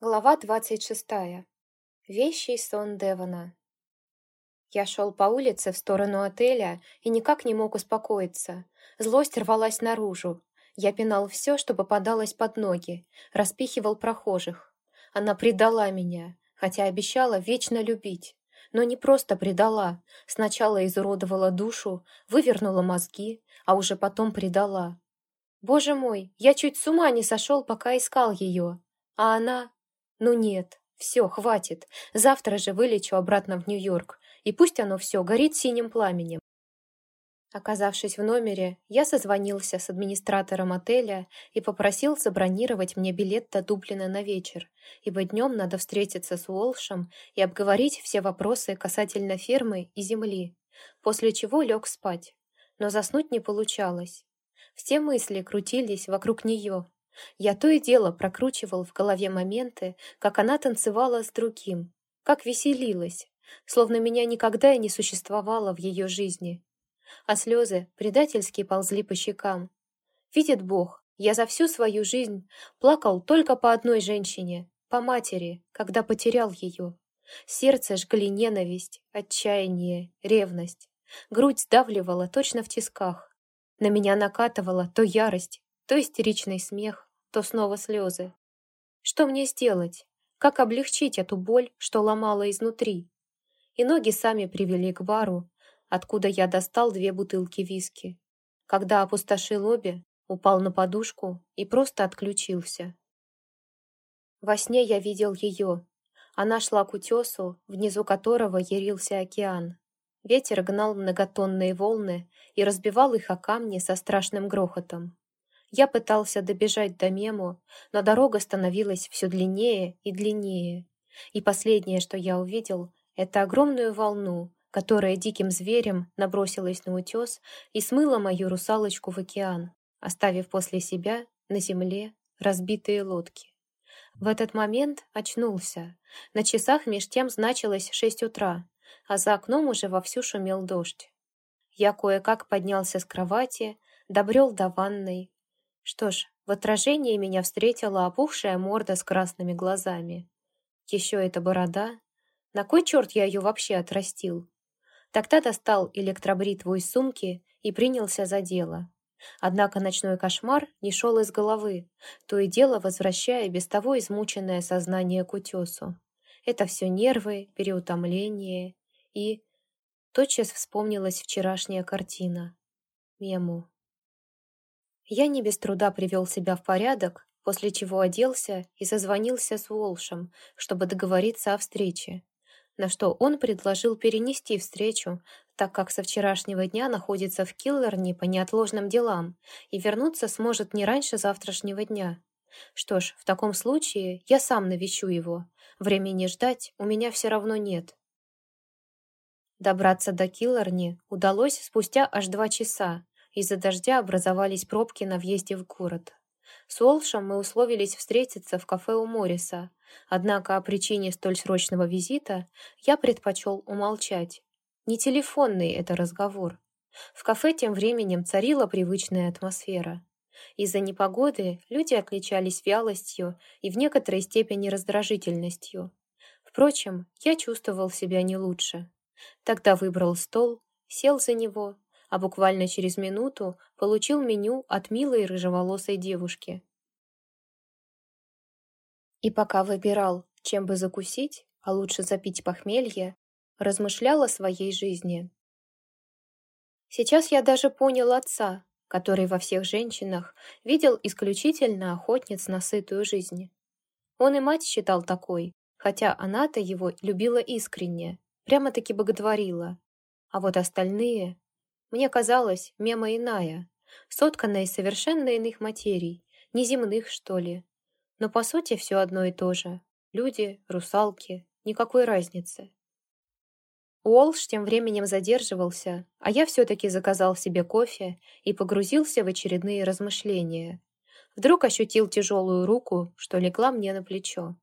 Глава двадцать шестая. Вещий сон Девона. Я шел по улице в сторону отеля и никак не мог успокоиться. Злость рвалась наружу. Я пинал все, что попадалось под ноги, распихивал прохожих. Она предала меня, хотя обещала вечно любить. Но не просто предала. Сначала изуродовала душу, вывернула мозги, а уже потом предала. Боже мой, я чуть с ума не сошел, пока искал ее. А она ну нет, все, хватит. Завтра же вылечу обратно в Нью-Йорк, и пусть оно все горит синим пламенем. Оказавшись в номере, я созвонился с администратором отеля и попросил забронировать мне билет до Дублина на вечер, ибо днем надо встретиться с Уолшем и обговорить все вопросы касательно фермы и земли, после чего лег спать. Но заснуть не получалось. Все мысли крутились вокруг нее, я то и дело прокручивал в голове моменты, как она танцевала с другим, как веселилась, словно меня никогда и не существовало в ее жизни. А слезы предательски ползли по щекам. Видит Бог, я за всю свою жизнь плакал только по одной женщине, по матери, когда потерял ее. Сердце жгли ненависть, отчаяние, ревность. Грудь сдавливала точно в тисках. На меня накатывала то ярость, то истеричный смех, то снова слезы. Что мне сделать? Как облегчить эту боль, что ломала изнутри? И ноги сами привели к бару, откуда я достал две бутылки виски. Когда опустошил обе, упал на подушку и просто отключился. Во сне я видел ее. Она шла к утесу, внизу которого ярился океан. Ветер гнал многотонные волны и разбивал их о камни со страшным грохотом. Я пытался добежать до Мему, но дорога становилась все длиннее и длиннее. И последнее, что я увидел, это огромную волну, которая диким зверем набросилась на утес и смыла мою русалочку в океан, оставив после себя на земле разбитые лодки. В этот момент очнулся. На часах меж тем значилось шесть утра, а за окном уже вовсю шумел дождь. Я кое-как поднялся с кровати, добрел до ванной, что ж, в отражении меня встретила опухшая морда с красными глазами. Еще эта борода. На кой черт я ее вообще отрастил? Тогда достал электробритву из сумки и принялся за дело. Однако ночной кошмар не шел из головы, то и дело возвращая без того измученное сознание к утесу. Это все нервы, переутомление и... Тотчас вспомнилась вчерашняя картина. Мему. Я не без труда привел себя в порядок, после чего оделся и созвонился с Уолшем, чтобы договориться о встрече. На что он предложил перенести встречу, так как со вчерашнего дня находится в Киллерне по неотложным делам и вернуться сможет не раньше завтрашнего дня. Что ж, в таком случае я сам навещу его. Времени ждать у меня все равно нет. Добраться до Киллерни удалось спустя аж два часа, из-за дождя образовались пробки на въезде в город. С Уолшем мы условились встретиться в кафе у Морриса, однако о причине столь срочного визита я предпочел умолчать. Не телефонный это разговор. В кафе тем временем царила привычная атмосфера. Из-за непогоды люди отличались вялостью и в некоторой степени раздражительностью. Впрочем, я чувствовал себя не лучше. Тогда выбрал стол, сел за него а буквально через минуту получил меню от милой рыжеволосой девушки. И пока выбирал, чем бы закусить, а лучше запить похмелье, размышлял о своей жизни. Сейчас я даже понял отца, который во всех женщинах видел исключительно охотниц на сытую жизнь. Он и мать считал такой, хотя она-то его любила искренне, прямо-таки боготворила. А вот остальные мне казалось, мема иная, сотканная из совершенно иных материй, неземных, что ли. Но по сути все одно и то же. Люди, русалки, никакой разницы. Уолш тем временем задерживался, а я все-таки заказал себе кофе и погрузился в очередные размышления. Вдруг ощутил тяжелую руку, что легла мне на плечо.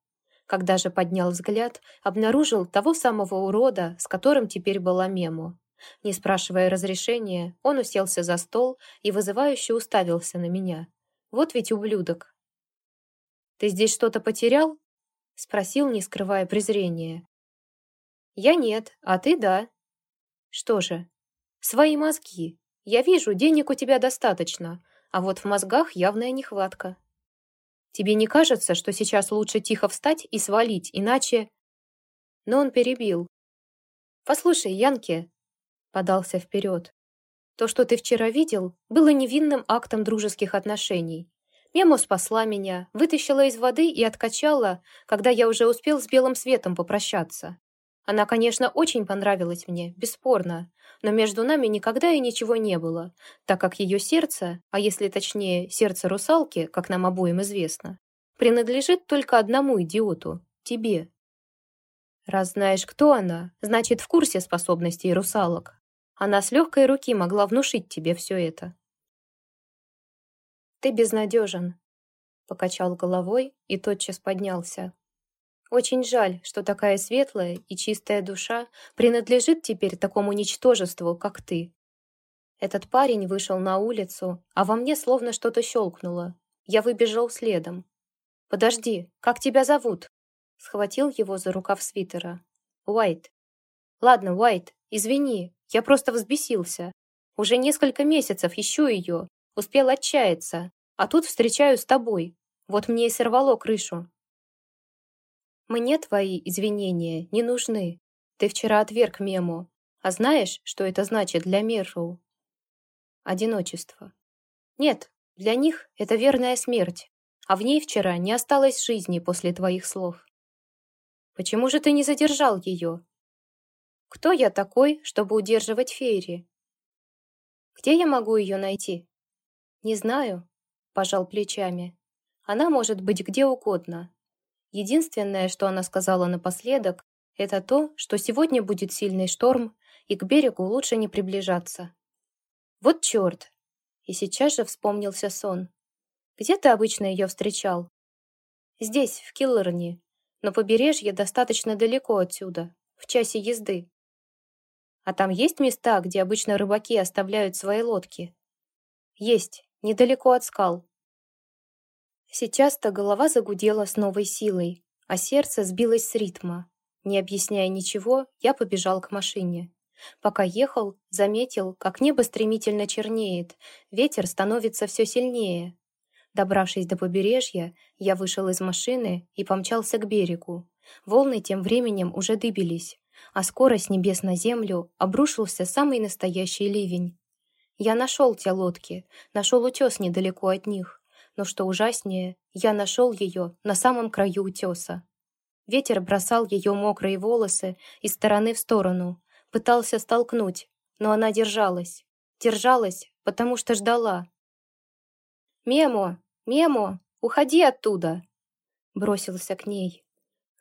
Когда же поднял взгляд, обнаружил того самого урода, с которым теперь была Мему. Не спрашивая разрешения, он уселся за стол и вызывающе уставился на меня. Вот ведь ублюдок. «Ты здесь что-то потерял?» Спросил, не скрывая презрения. Я нет, а ты да. Что же? Свои мозги. Я вижу, денег у тебя достаточно, а вот в мозгах явная нехватка. Тебе не кажется, что сейчас лучше тихо встать и свалить, иначе...» Но он перебил. «Послушай, Янки», — подался вперед, «то, что ты вчера видел, было невинным актом дружеских отношений. Мемо спасла меня, вытащила из воды и откачала, когда я уже успел с белым светом попрощаться. Она, конечно, очень понравилась мне, бесспорно, но между нами никогда и ничего не было, так как ее сердце, а если точнее сердце русалки, как нам обоим известно, принадлежит только одному идиоту — тебе. Раз знаешь, кто она, значит, в курсе способностей русалок. Она с легкой руки могла внушить тебе все это. «Ты безнадежен», — покачал головой и тотчас поднялся. Очень жаль, что такая светлая и чистая душа принадлежит теперь такому ничтожеству, как ты. Этот парень вышел на улицу, а во мне словно что-то щелкнуло. Я выбежал следом. «Подожди, как тебя зовут?» Схватил его за рукав свитера. «Уайт». «Ладно, Уайт, извини, я просто взбесился. Уже несколько месяцев ищу ее, успел отчаяться, а тут встречаю с тобой. Вот мне и сорвало крышу. Мне твои извинения не нужны. Ты вчера отверг мему. А знаешь, что это значит для Мирроу? Одиночество. Нет, для них это верная смерть. А в ней вчера не осталось жизни после твоих слов. Почему же ты не задержал ее? Кто я такой, чтобы удерживать Фейри? Где я могу ее найти? Не знаю, пожал плечами. Она может быть где угодно, Единственное, что она сказала напоследок, это то, что сегодня будет сильный шторм, и к берегу лучше не приближаться. Вот черт! И сейчас же вспомнился сон. Где ты обычно ее встречал? Здесь, в Киллерне, но побережье достаточно далеко отсюда, в часе езды. А там есть места, где обычно рыбаки оставляют свои лодки? Есть, недалеко от скал. Сейчас-то голова загудела с новой силой, а сердце сбилось с ритма. Не объясняя ничего, я побежал к машине. Пока ехал, заметил, как небо стремительно чернеет, ветер становится все сильнее. Добравшись до побережья, я вышел из машины и помчался к берегу. Волны тем временем уже дыбились, а скоро с небес на землю обрушился самый настоящий ливень. Я нашел те лодки, нашел утес недалеко от них, но что ужаснее, я нашел ее на самом краю утеса. Ветер бросал ее мокрые волосы из стороны в сторону, пытался столкнуть, но она держалась. Держалась, потому что ждала. «Мемо! Мемо! Уходи оттуда!» Бросился к ней.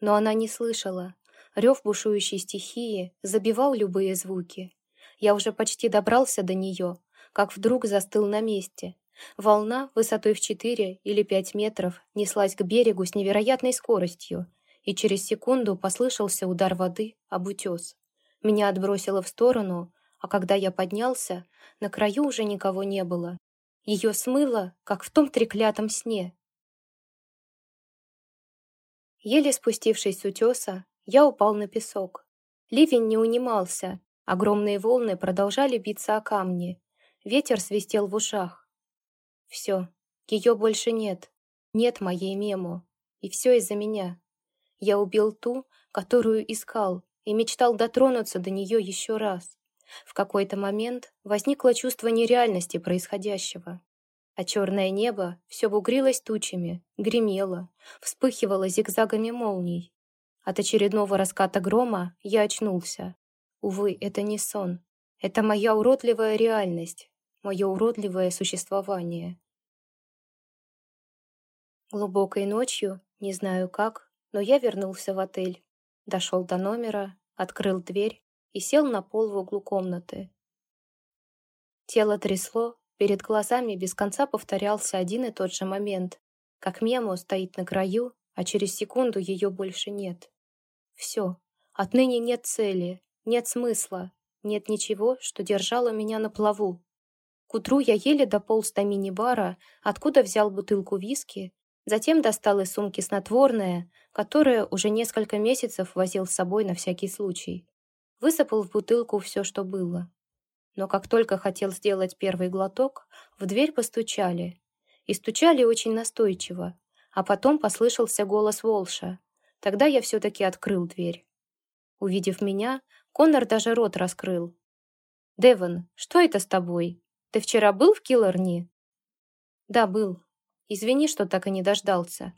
Но она не слышала. Рев бушующей стихии забивал любые звуки. Я уже почти добрался до нее, как вдруг застыл на месте, Волна высотой в 4 или 5 метров неслась к берегу с невероятной скоростью, и через секунду послышался удар воды об утес. Меня отбросило в сторону, а когда я поднялся, на краю уже никого не было. Ее смыло, как в том треклятом сне. Еле спустившись с утеса, я упал на песок. Ливень не унимался, огромные волны продолжали биться о камни. Ветер свистел в ушах. Все, ее больше нет. Нет моей мему. И все из-за меня. Я убил ту, которую искал, и мечтал дотронуться до нее еще раз. В какой-то момент возникло чувство нереальности происходящего. А черное небо все бугрилось тучами, гремело, вспыхивало зигзагами молний. От очередного раската грома я очнулся. Увы, это не сон. Это моя уродливая реальность, мое уродливое существование. Глубокой ночью, не знаю как, но я вернулся в отель. Дошел до номера, открыл дверь и сел на пол в углу комнаты. Тело трясло, перед глазами без конца повторялся один и тот же момент, как Мемо стоит на краю, а через секунду ее больше нет. Все, отныне нет цели, нет смысла, нет ничего, что держало меня на плаву. К утру я еле дополз до мини-бара, откуда взял бутылку виски Затем достал из сумки снотворное, которое уже несколько месяцев возил с собой на всякий случай. Высыпал в бутылку все, что было. Но как только хотел сделать первый глоток, в дверь постучали. И стучали очень настойчиво. А потом послышался голос Волша. Тогда я все-таки открыл дверь. Увидев меня, Коннор даже рот раскрыл. «Девон, что это с тобой? Ты вчера был в Киллерни?» «Да, был. Извини, что так и не дождался».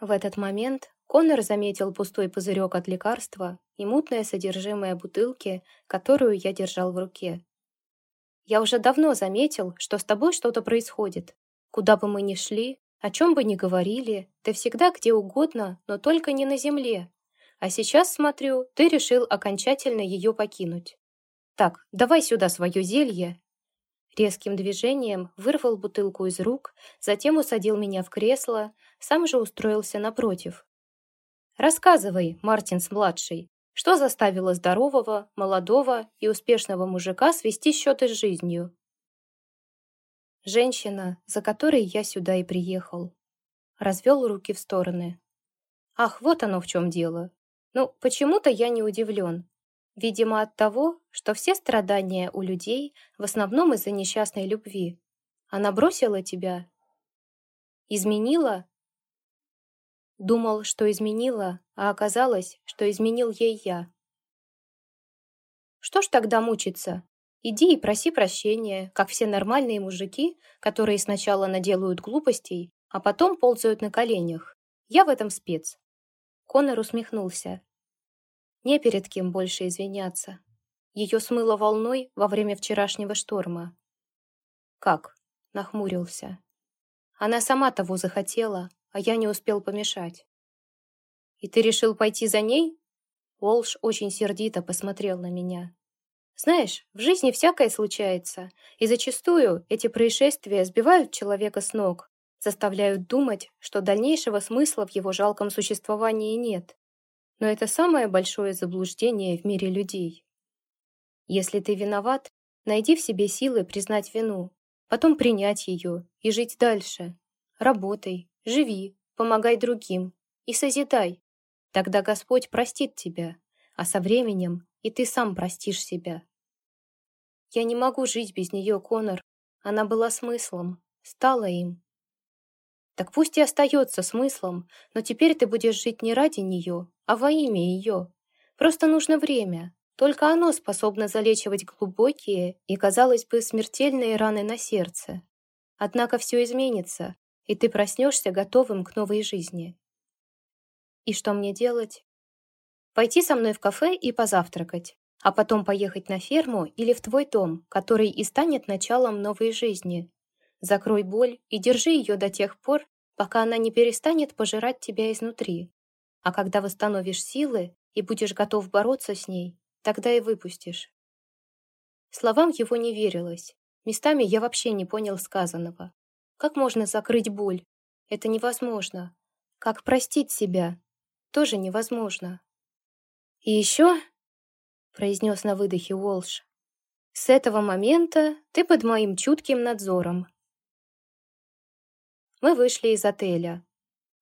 В этот момент Коннор заметил пустой пузырек от лекарства и мутное содержимое бутылки, которую я держал в руке. «Я уже давно заметил, что с тобой что-то происходит. Куда бы мы ни шли, о чем бы ни говорили, ты всегда где угодно, но только не на земле. А сейчас, смотрю, ты решил окончательно ее покинуть. Так, давай сюда свое зелье Резким движением вырвал бутылку из рук, затем усадил меня в кресло, сам же устроился напротив. «Рассказывай, Мартинс-младший, что заставило здорового, молодого и успешного мужика свести счеты с жизнью?» «Женщина, за которой я сюда и приехал». Развел руки в стороны. «Ах, вот оно в чем дело. Ну, почему-то я не удивлен. Видимо, от того, что все страдания у людей в основном из-за несчастной любви. Она бросила тебя? Изменила? Думал, что изменила, а оказалось, что изменил ей я. Что ж тогда мучиться? Иди и проси прощения, как все нормальные мужики, которые сначала наделают глупостей, а потом ползают на коленях. Я в этом спец. Конор усмехнулся. Не перед кем больше извиняться. Ее смыло волной во время вчерашнего шторма. «Как?» — нахмурился. «Она сама того захотела, а я не успел помешать». «И ты решил пойти за ней?» Волш очень сердито посмотрел на меня. «Знаешь, в жизни всякое случается, и зачастую эти происшествия сбивают человека с ног, заставляют думать, что дальнейшего смысла в его жалком существовании нет. Но это самое большое заблуждение в мире людей. Если ты виноват, найди в себе силы признать вину, потом принять ее и жить дальше. Работай, живи, помогай другим и созидай. Тогда Господь простит тебя, а со временем и ты сам простишь себя. Я не могу жить без нее, Конор. Она была смыслом, стала им. Так пусть и остается смыслом, но теперь ты будешь жить не ради нее, а во имя ее. Просто нужно время. Только оно способно залечивать глубокие и, казалось бы, смертельные раны на сердце. Однако все изменится, и ты проснешься готовым к новой жизни. И что мне делать? Пойти со мной в кафе и позавтракать, а потом поехать на ферму или в твой дом, который и станет началом новой жизни, Закрой боль и держи ее до тех пор, пока она не перестанет пожирать тебя изнутри. А когда восстановишь силы и будешь готов бороться с ней, тогда и выпустишь. Словам его не верилось. Местами я вообще не понял сказанного. Как можно закрыть боль? Это невозможно. Как простить себя? Тоже невозможно. И еще, произнес на выдохе Уолш, с этого момента ты под моим чутким надзором. Мы вышли из отеля.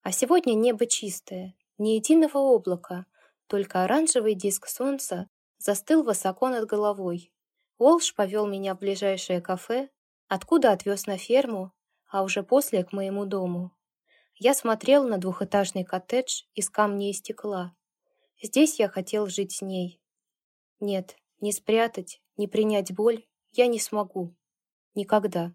А сегодня небо чистое, ни единого облака, только оранжевый диск солнца застыл высоко над головой. Уолш повел меня в ближайшее кафе, откуда отвез на ферму, а уже после к моему дому. Я смотрел на двухэтажный коттедж из камня и стекла. Здесь я хотел жить с ней. Нет, не спрятать, не принять боль я не смогу. Никогда.